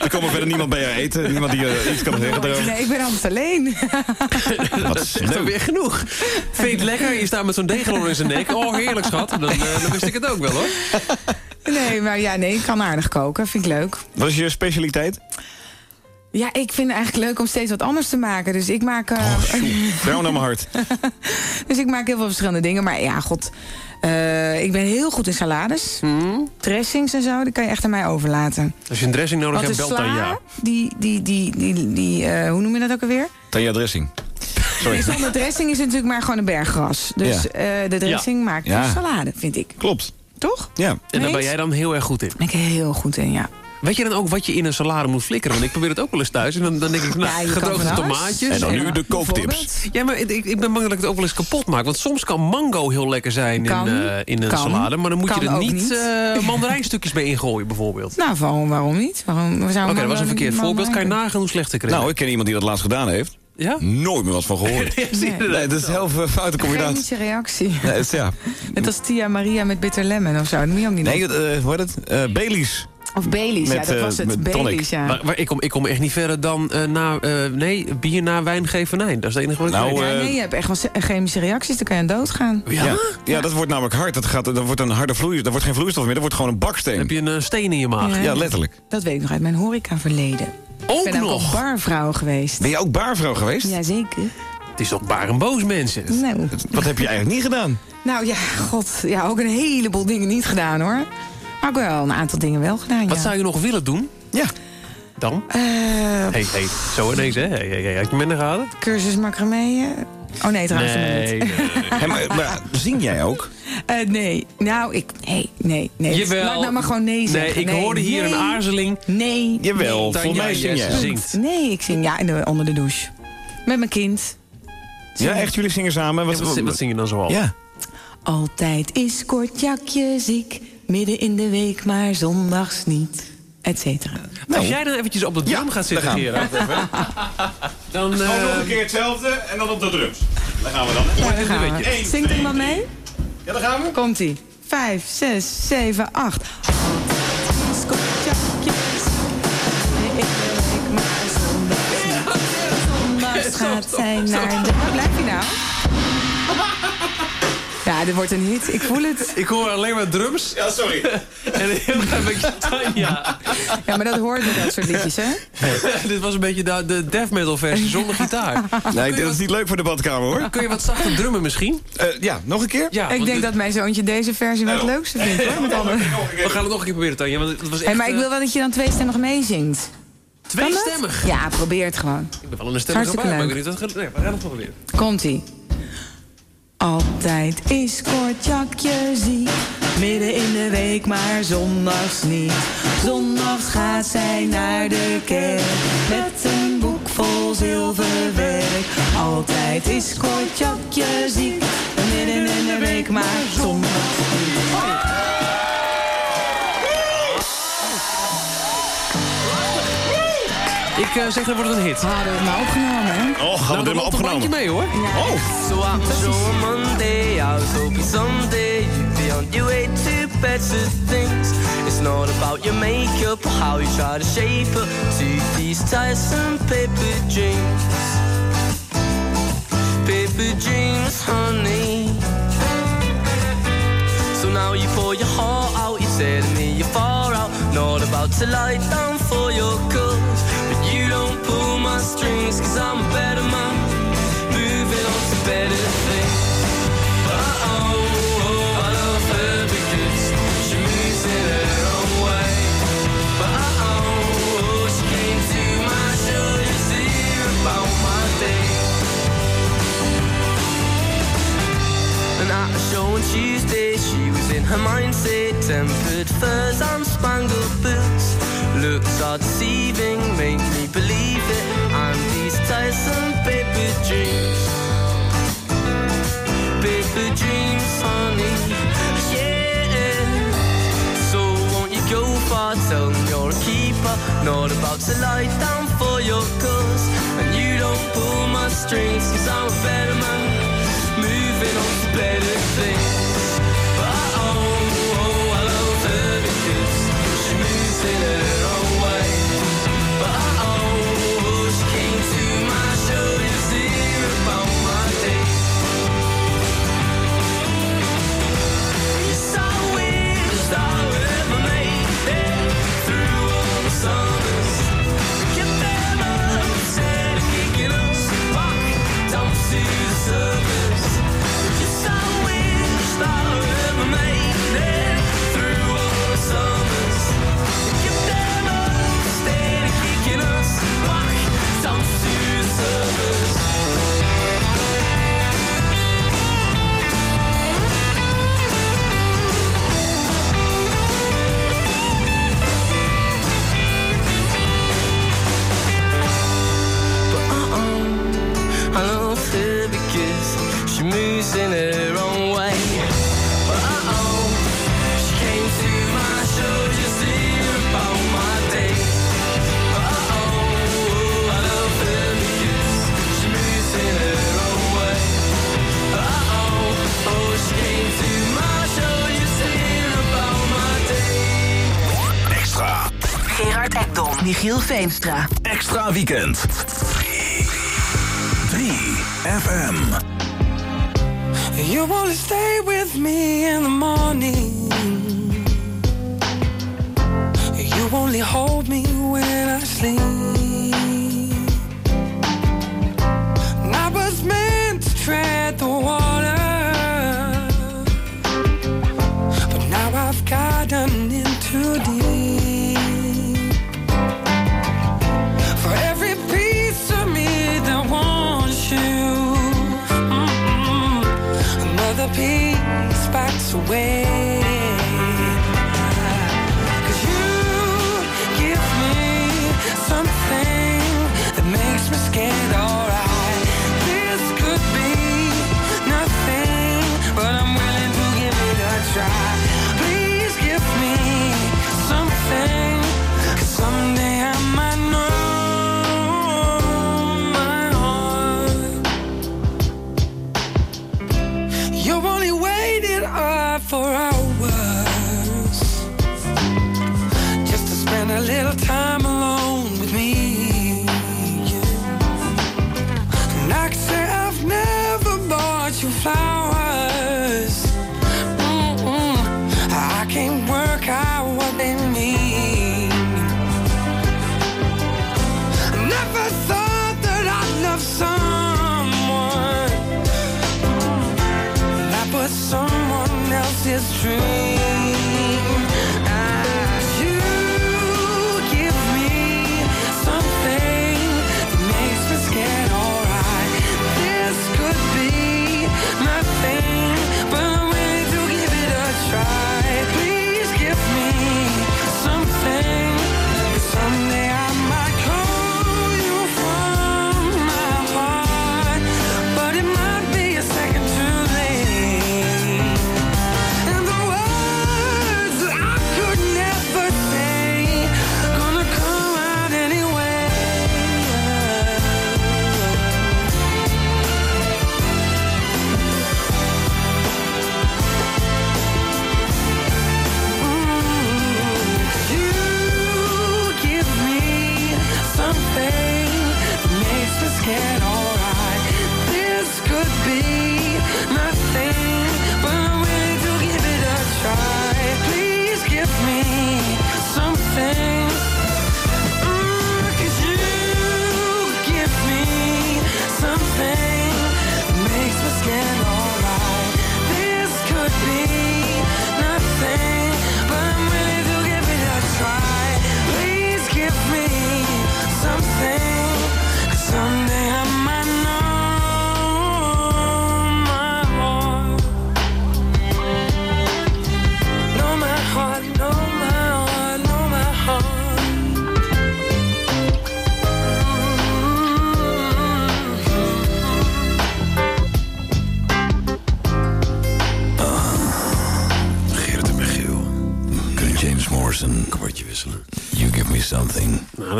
Er komt verder niemand bij je eten. Niemand die eh, iets kan zeggen erover. Nee, ik ben altijd alleen. Wat Dat is echt alweer genoeg. Vind je het lekker? Je staat met zo'n degelor in zijn nek. Oh, heerlijk schat. Dan, eh, dan wist ik het ook wel hoor. Nee, maar ja, nee, ik kan aardig koken. Vind ik leuk. Wat is je specialiteit? Ja, ik vind het eigenlijk leuk om steeds wat anders te maken. Dus ik maak... eh, Vrouw naar mijn hart. dus ik maak heel veel verschillende dingen. Maar ja, god. eh, ik ben heel goed in salades. Hmm? Dressings en zo. Die kan je echt aan mij overlaten. Als je een dressing nodig hebt, bel dan sla, ja. Die, die, die, die, die eh, hoe noem je dat ook alweer? Tanja Dressing. Nee, Zonder dressing is het natuurlijk maar gewoon een berggras. Dus Ja. eh, de dressing maakt Ja. een salade, vind ik. Klopt. Toch? Ja. En daar ben jij dan heel erg goed in. Ben ik heel goed in, ja. Weet je dan ook wat je in een salade moet flikkeren? Want ik probeer het ook wel eens thuis. En dan, dan denk ik, nou, Ja, gedroogde tomaatjes. En dan nu de kooktips. Ja, maar ik, ik ben bang dat ik het ook wel eens kapot maak. Want soms kan mango heel lekker zijn Kan. in, eh, in een Kan. salade. Maar dan moet je er niet, niet. eh, mandarijnstukjes bij ingooien, bijvoorbeeld. Nou, waarom, waarom niet? Waarom, Oké, dat was een verkeerd voorbeeld. Kan je nagaan hoe slecht ik Nou, ik ken iemand die dat laatst gedaan heeft. Ja? Nooit meer wat van gehoord. Dat? Nee, dat is heel veel foute combinatie. Chemische reactie. Nee, het is- ja. Net als Tia Maria met bitter lemon of zo. Dat moet je ook niet Nee, doen. eh, hoe heet het? Eh Baileys. Of Baileys, ja, dat eh, was het. Baileys, ja. Maar, maar ik, kom, ik kom echt niet verder dan eh, na, eh, nee, bier na wijn gevenijn. Dat is het enige wat ik Nou, weet. Ja, nee, je hebt echt wel chemische reacties, dan kan je aan dood gaan. ja? Ja, ja, dat wordt namelijk hard. Dat, gaat, dat wordt een harde vloeistof. Dat wordt geen vloeistof meer, dat wordt gewoon een baksteen. Heb je een steen in je maag? Ja. Ja, letterlijk. Dat weet ik nog uit mijn horecaverleden. Ook Ik ben ook nog? al barvrouw geweest. Ben je ook baarvrouw geweest? Jazeker. Het is toch baar en boos, mensen? Nou, Wat heb je eigenlijk niet gedaan? nou ja, god. Ja, ook een heleboel dingen niet gedaan, hoor. Maar ook wel een aantal dingen wel gedaan, Wat ja. zou je nog willen doen? Ja. Dan? Eh, Hey, hey, zo ineens, hè? Hey, hey, hey. Had je me in de gaten? cursus macramé. eh? Oh nee, trouwens nog Nee, niet. nee, nee. Hé, maar, maar zing jij ook? Eh, nee, nou, ik... Nee, nee, nee. Jawel. Laat nou maar gewoon nee Nee, zeggen. ik hoorde hier nee, een aarzeling. Nee. Jawel, Nee, volgens mij zing jij. zingt. Nee, ik zing ja in de, onder de douche. Met mijn kind. Ja, echt? Jullie zingen samen? Wat, wat, wat zing je dan zoal? Ja. Altijd is Kortjakje ziek. Midden in de week, maar zondags niet. Et cetera. Als jij dan eventjes op de drum Ja, gaat zitten. Gerard, dan... Gewoon nog eh, een keer hetzelfde en dan op de drums. Daar gaan we dan. Ja, daar gaan we. Eén, Zingt twee, iemand mee? Ja, daar gaan we. Komt-ie. Vijf, zes, zeven, acht. Altijd is Kortjakje ziek. Midden in de week, maar zondags niet. Zondags gaat zij naar de... Waar blijf je nou? Ja, dit wordt een hit. Ik voel het. Ik hoor alleen maar drums Ja, sorry. en heel klein beetje Tanja. Ja, maar dat hoort met dat soort liedjes, hè? Dit was een beetje de, de death metal versie zonder gitaar. Nee, dit is niet leuk voor de badkamer, hoor. Kun je wat zachter drummen misschien? Eh, ja, nog een keer? Ja, Ik denk dat mijn zoontje deze versie wel het leukste vindt, hoor. Met alle... We gaan het nog een keer proberen, Tanja. Want het was echt, Hey, maar ik eh, wil wel dat je dan tweestemmig meezingt. Dat? tweestemmig. Ja, probeer het gewoon. Ik ben wel een stemmige bij, maar ik weet niet wat... Nee, we gaan het proberen. Komt-ie. Altijd is Kortjakje ziek. Midden in de week, maar zondags niet. Zondags gaat zij naar de kerk. Met een boek vol zilverwerk. Altijd is Kortjakje ziek. Midden in de week, maar zondags niet. Ik eh, zeg, dat wordt een hit. Hadden we het nou opgenomen, hè? Oh, gaan Nou, we dan er loopt een bandje opgenomen? mee, hoor. Oh, So I'm Monday I was hoping someday you'd be on your way to better things. It's not about your makeup or how you try to shape up to these tiresome paper dreams. Paper dreams, honey. So now you pour your heart out, you're telling me you're far out. Not about to lie down for your cause. You don't pull my strings, cause I'm a better man. Moving on to better things. Oh, I love her because she moves in her own way. But oh, she came to my show about my day. And at a show on Tuesday, she was in her mindset. Tempered furs and spangled boots. Looks are deceiving, make me believe it. I'm these tiresome paper dreams. Paper dreams, honey. Yeah. So won't you go far? Tell them you're a keeper. Not about to lie down for your cause. And you don't pull my strings, cause I'm a better man. Moving on to better things. Veenstra. Extra weekend. 3 FM. You wanna stay with me in the something that makes me scared, 去。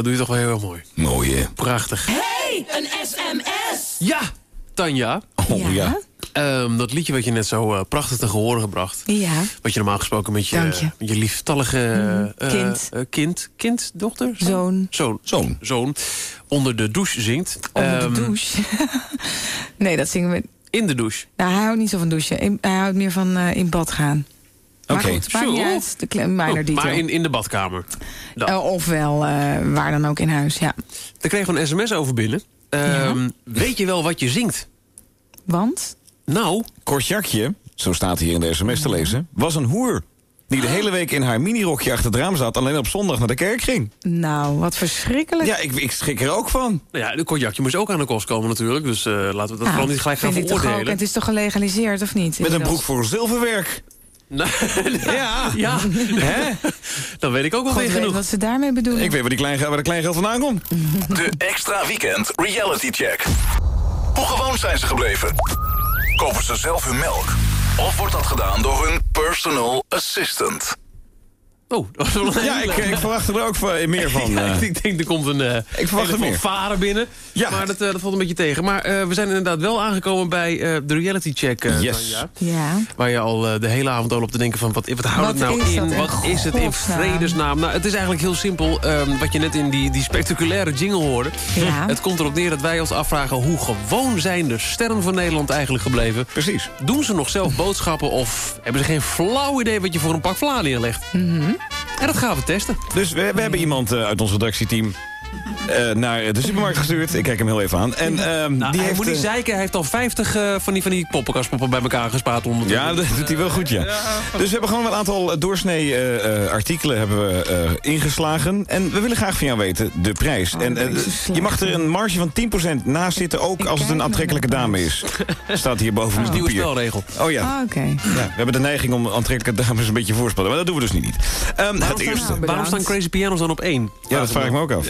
Dat doe je toch wel heel erg mooi. Mooi hè? Prachtig. Hey, een sms! Ja, Tanja. Oh ja. Ehm, dat liedje wat je net zo eh, prachtig te gehoren gebracht. Ja. Wat je normaal gesproken met je, je. met je liefstallige eh, Kind. eh, kind, kind, dochter? Zoon. Zoon. Zoon. Zoon. Onder de douche zingt. Onder Ehm, de douche. nee, dat zingen we... In de douche. Nou, hij houdt niet zo van douchen. In- hij houdt meer van eh, in bad gaan. Maar Oké. goed, maakt niet Zo. uit. De minor Oh, detail. maar in, in de badkamer. Eh, ofwel eh, waar dan ook in huis, ja. Daar kregen we een sms over binnen. Ehm, Weet je wel wat je zingt? Want? Nou, Kortjakje, zo staat hier in de sms te lezen, was een hoer. Die de hele week in haar minirokje achter het raam zat... alleen op zondag naar de kerk ging. Nou, wat verschrikkelijk. Ja, ik, ik schrik er ook van. Nou ja, de konjakje moest ook aan de kost komen natuurlijk. Dus eh, laten we dat Nou, vooral niet gelijk gaan vind ik toch ook. veroordelen. Het is toch gelegaliseerd, of niet? Met een broek voor zilverwerk. Ja. ja. Hè? Dan weet ik ook wel weer weet genoeg. wat ze daarmee bedoelen. Ik weet waar, die klein, waar de kleingeld vandaan komt. De extra weekend reality check. Hoe gewoon zijn ze gebleven? Kopen ze zelf hun melk? Of wordt dat gedaan door hun personal assistant? Oh, dat was wel een Ja, ik, ik verwacht er ook meer van. Ja, eh. ik denk er komt een, eh Ik verwacht er meer. varen binnen. Ja. Maar dat, eh, dat valt een beetje tegen. Maar eh, we zijn inderdaad wel aangekomen bij eh, de reality check. Yes. Tanja. Ja. Waar je al de hele avond al op te denken van... wat, wat houdt Wat het nou in? wat is het in vredesnaam? Nou, het is eigenlijk heel simpel. ehm, wat je net in die, die spectaculaire jingle hoorde. Ja. Het komt erop neer dat wij ons afvragen... hoe gewoon zijn de sterren van Nederland eigenlijk gebleven? Precies. Doen ze nog zelf boodschappen of hebben ze geen flauw idee... wat je voor een pak vla neerlegt? Mhm. En dat gaan we testen. Dus we, we hebben iemand eh, uit ons redactieteam eh, naar de supermarkt gestuurd. Ik kijk hem heel even aan. En ehm, Nou, die hij heeft... moet niet eh, zeiken, hij heeft al 50 eh, van die, van die poppenkastpoppen bij elkaar gespaard. Om ja, dat doet hij wel goed, ja. Dus we hebben gewoon wel een aantal doorsnee eh, eh, artikelen hebben we, eh, ingeslagen. En we willen graag van jou weten, de prijs. en eh, je mag er een marge van 10% naast zitten, ook als het een aantrekkelijke dame is. Staat hier boven Dat is het een nieuwe spelregel. Oh ja. Oké. ja. We hebben de neiging om aantrekkelijke dames een beetje voorspellen. Maar dat doen we dus niet. Ehm, het Waarom eerste. staan, waarom staan Crazy Pianos dan op één? Ja, dat vraag ik me ook af.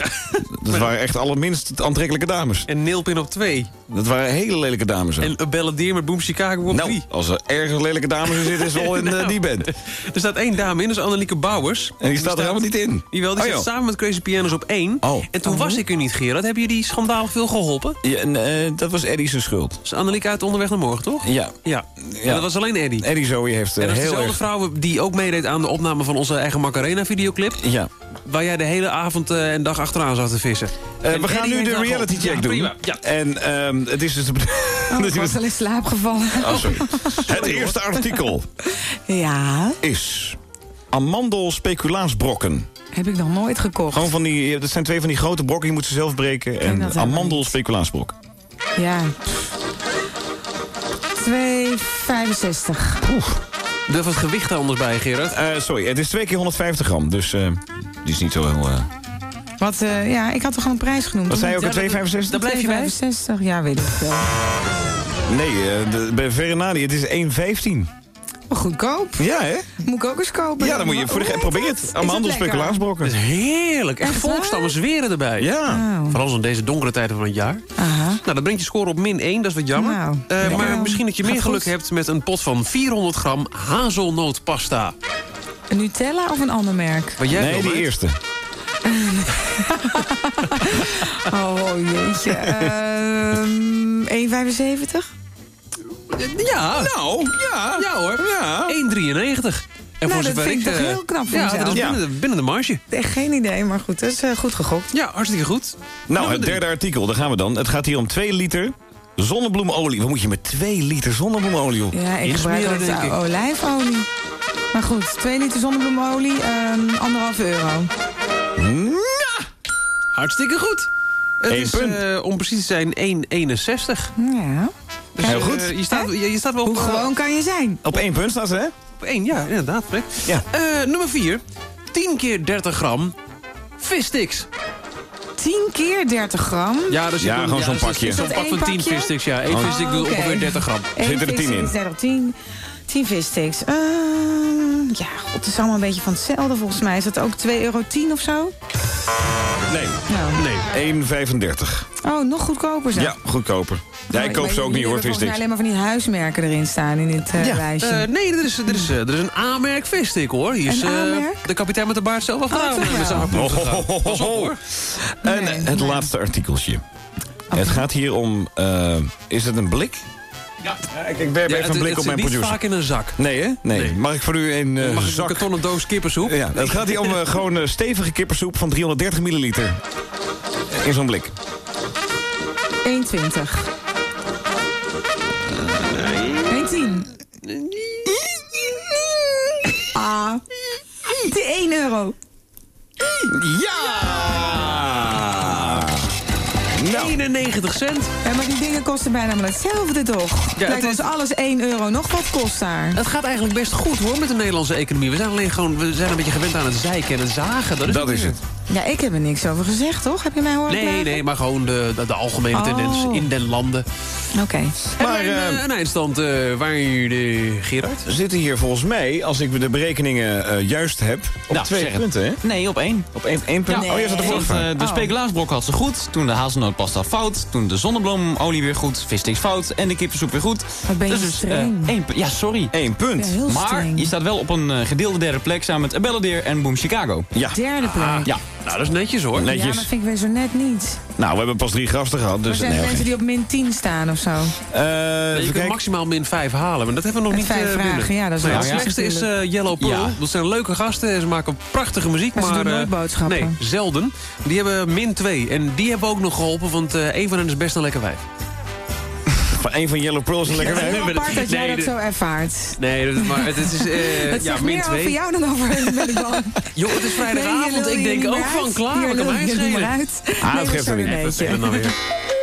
Dat waren echt allerminst aantrekkelijke dames. En Neilpin op twee. Dat waren hele lelijke dames ook. En een Belladeer met Boom Chicago op Nou, drie. als er ergens lelijke dames in zitten, is het wel in eh, Nou. die band. Er staat één dame in, dat is Annelieke Bouwers. En die staat er helemaal niet in. Jawel, die Oh, zit joh. samen met Crazy Pianos op één. Oh. En toen was ik er niet, Gerard. Heb je die schandalig veel geholpen? Ja, en, eh, dat was Eddie zijn schuld. Dat is Annelieke uit Onderweg naar Morgen, toch? Ja. Ja. En dat was alleen Eddie. Eddie Zoe heeft eh, En dat heel dezelfde erg... vrouw die ook meedeed aan de opname van onze eigen Macarena-videoclip. Ja. Waar jij de hele avond eh, en dag achteraan zat te vissen. Eh, we gaan nu de reality check Ja, doen. prima. Ja. En ehm, het is dus... de bedoeling Oh, ik was het- al in slaap gevallen. Oh, sorry. Het eerste artikel Ja, is... Amandel speculaasbrokken. heb ik nog nooit gekocht. Gewoon van die... Dat zijn twee van die grote brokken, je moet ze zelf breken. En amandel speculaasbrok. Ja. 2,65. Durf het gewicht daar anders bij, Gerard? Eh, sorry, het is twee keer 150 gram, dus eh, die is niet zo heel... eh, Wat, eh, ja, ik had toch al een prijs genoemd? Wat zei je ook, Ja, een 2,65? Daar blijf je bij? 2,65, ja, weet ik wel. Nee, de, bij Verenadi, het is 1,15. Maar goedkoop. Ja, hè? Moet ik ook eens kopen. Ja, dan moet je voor de heet probeer het. Is Amandel lekker? speculaasbrokken. Dat is heerlijk. Echt Echt volkstammen zweren erbij. Ja. Oh. Vooral zo in deze donkere tijden van het jaar. Aha. Nou, dat brengt je score op min 1, dat is wat jammer. Nou, Eh, maar misschien dat je meer Gaat geluk goed. hebt met een pot van 400 gram hazelnootpasta. Een Nutella of een ander merk? Wat jij Nee, wil, die meid? eerste. Oh, jeetje. Ehm 1,75? Ja. Nou, ja. Ja hoor. Ja. 1,93. En Nou, voor dat vind ik toch eh, heel knap van Ja, dat is Ja. binnen, de, binnen de marge. Echt geen idee, maar goed, dat is eh, goed gegokt. Ja, hartstikke goed. Nou, het derde artikel, daar gaan we dan. Het gaat hier om 2 liter zonnebloemolie. Wat moet je met 2 liter zonnebloemolie op? Ja, ik Insmeren, gebruik denk ik. olijfolie. Maar goed, 2 liter zonnebloemolie, ehm anderhalf euro. Hartstikke goed. Het Eén is, punt. eh, om precies te zijn, 1,61. Ja. Dus, Heel eh, goed. je, staat, je, je staat wel Hoe op, eh, gewoon kan je zijn? Op één punt staat ze, hè? op één. Ja, inderdaad. Ja. Eh, nummer 4. 10 keer 30 gram vissticks. 10 keer 30 gram. Ja, dus Ja, gewoon zo'n pakje. Zo'n pak van één 10 pakje? vissticks, ja. Eén Oh, visstick doet oké. ongeveer 30 gram. Zitten er 10 visstick in? is 30, 10, 10 vissticks. Ehm, ja, god, het is allemaal een beetje van hetzelfde volgens mij. Is dat ook 2,10 euro of zo? Nee. Nou. Nee. 1,35. Oh, nog goedkoper zo. Ja, goedkoper. Ja, ik koop ze ook niet hoor, mij visstiks. alleen maar van die huismerken erin staan in dit eh, Ja. lijstje. Eh, nee, er is, er, is, eh, er is een A-merk visstick, hoor. Hier is eh, de kapitein met de baard zelf al gedaan. toch met wel? zijn appel Oh, Pas op, ho. hoor. En Nee, het nee. laatste artikeltje. Het gaat hier om... is het een blik? Ja. ik, ik werp Ja, even het, een blik het op mijn niet producer. vaak in een zak. Nee, hè? Nee. Nee. Mag ik voor u een eh, Mag een zak... kartonnen doos kippensoep? Ja, het gaat hier om eh, gewoon eh, stevige kippensoep van 330 milliliter. In zo'n blik. 1,20. 1,10. Ah. De 1 euro. Ja! Nou, 91 cent. Ja, maar die dingen kosten bijna maar hetzelfde toch? Ja, Lijkt het ons is- alles 1 euro. Nog wat kost daar? Het gaat eigenlijk best goed hoor met de Nederlandse economie. We zijn alleen gewoon, we zijn een beetje gewend aan het zeiken en het zagen. Dat is, dat is meer. het. Ja, ik heb er niks over gezegd, toch? Heb je mij horen Nee, klagen? nee, maar gewoon de, de, de algemene Oh. tendens in den landen. Oké. Maar een, een eindstand eh, waar de Gerard? We zitten hier volgens mij, als ik de berekeningen eh, juist heb, op Nou, twee punten, hè? Nee, op één. Op één, één punt? Ja. Oh, je zat ervoor. Eh, de speculaasbrok had ze goed. Toen de hazelnootpasta fout. Toen de zonnebloemolie weer goed. Vissticks fout. En de kippensoep weer goed. Wat ben je Dus, eh, één ja, sorry. Eén punt. Ja, heel maar je staat wel op een eh, gedeelde derde plek samen met Abelladeer en Boom Chicago. Ja. Derde plek. Ja. Nou, dat is netjes hoor. Ja, maar vind ik weer zo net niet. Nou, we hebben pas drie gasten gehad, Er dus... zijn nee, er mensen oké. die op min 10 staan of zo. Eh, je kunt maximaal min 5 halen, maar dat hebben we nog Met niet vijf eh, vragen, binnen. ja, dat is Nou wel Het slechtste is eh, Yellow Pearl. Ja. Dat zijn leuke gasten. Ze maken prachtige muziek, Maar maar... ze doen nooit eh, boodschappen. Nee, zelden. Die hebben min 2. En die hebben ook nog geholpen, want eh een van hen is best een lekker wijf. Van één van Yellow Pearl is een lekker Ja, wijf. nee, Apart dat jij nee, dat de- zo ervaart. Nee, dat- maar het, het is eh, Het ja, min meer 2. over jou dan over hen, ben ik bang. Joh, het is vrijdagavond. Nee, ik denk ook meer van uit. klaar, Hier wat kan lul mij je niet meer schelen? uit. Ah, dat maar geeft een niet. beetje. En dan weer.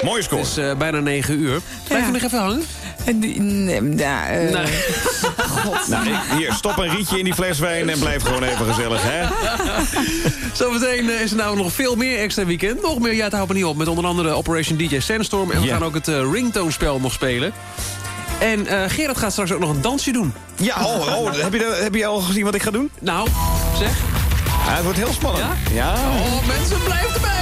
Mooie score. Het is eh, bijna 9 uur. Blijf Ja. je nog even hangen? En nee, ja, eh, Nee. Nou, ik- hier, stop een rietje in die fles wijn en blijf gewoon even gezellig, hè? Zometeen eh, is er nou nog veel meer extra weekend. Nog meer, ja, het houdt me niet op. Met onder andere Operation DJ Sandstorm. En we Ja. gaan ook het eh, ringtone-spel nog spelen. En eh, Gerard gaat straks ook nog een dansje doen. Ja, oh, oh heb, je, heb je al gezien wat ik ga doen? Nou, zeg. Ja, het wordt heel spannend. Ja? Oh, mensen, blijf erbij.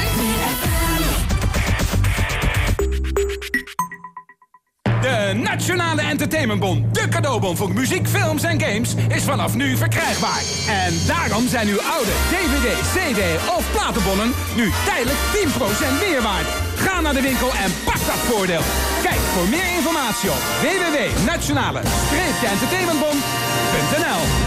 De Nationale Entertainmentbon, de cadeaubon voor muziek, films en games, is vanaf nu verkrijgbaar. En daarom zijn uw oude DVD, CD of platenbonnen nu tijdelijk 10% meer waard. Ga naar de winkel en pak dat voordeel. Kijk voor meer informatie op www.nationale-entertainmentbon.nl